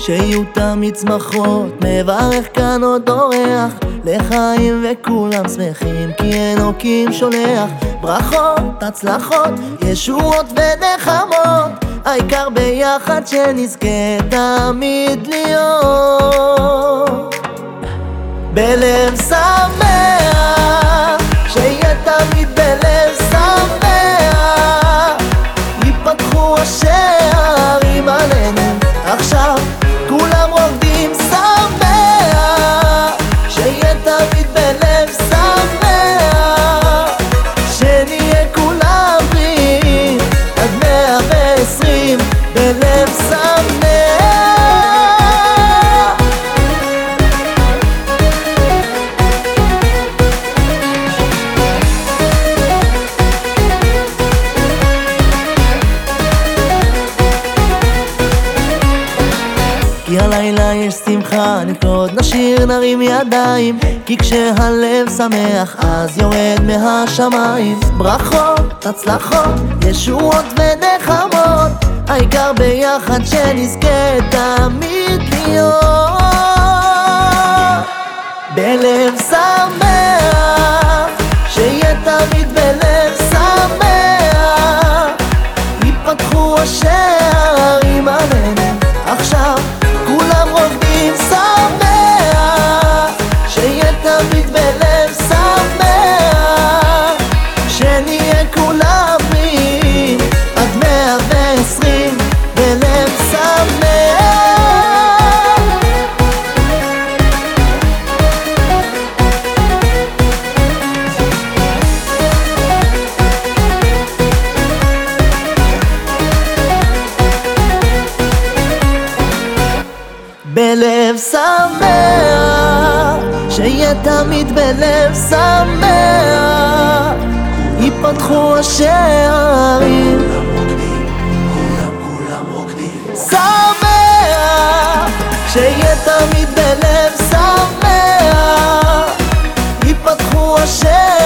שיהיו תמיד צמחות, מברך כאן עוד אורח לחיים וכולם שמחים כי אלוקים שולח. ברכות, הצלחות, ישועות ונחמות. העיקר ביחד שנזכה תמיד להיות. בלב שמח, כי הלילה יש שמחה, נפלוד נשיר נרים ידיים כי כשהלב שמח אז יורד מהשמיים. ברכות, הצלחות, ישועות ונחמות העיקר ביחד שנזכה תמיד להיות. בלב שמח, בלב שמח, שיהיה תמיד בלב שמח, ייפתחו השערים. תמיד בלב שמח, ייפתחו השם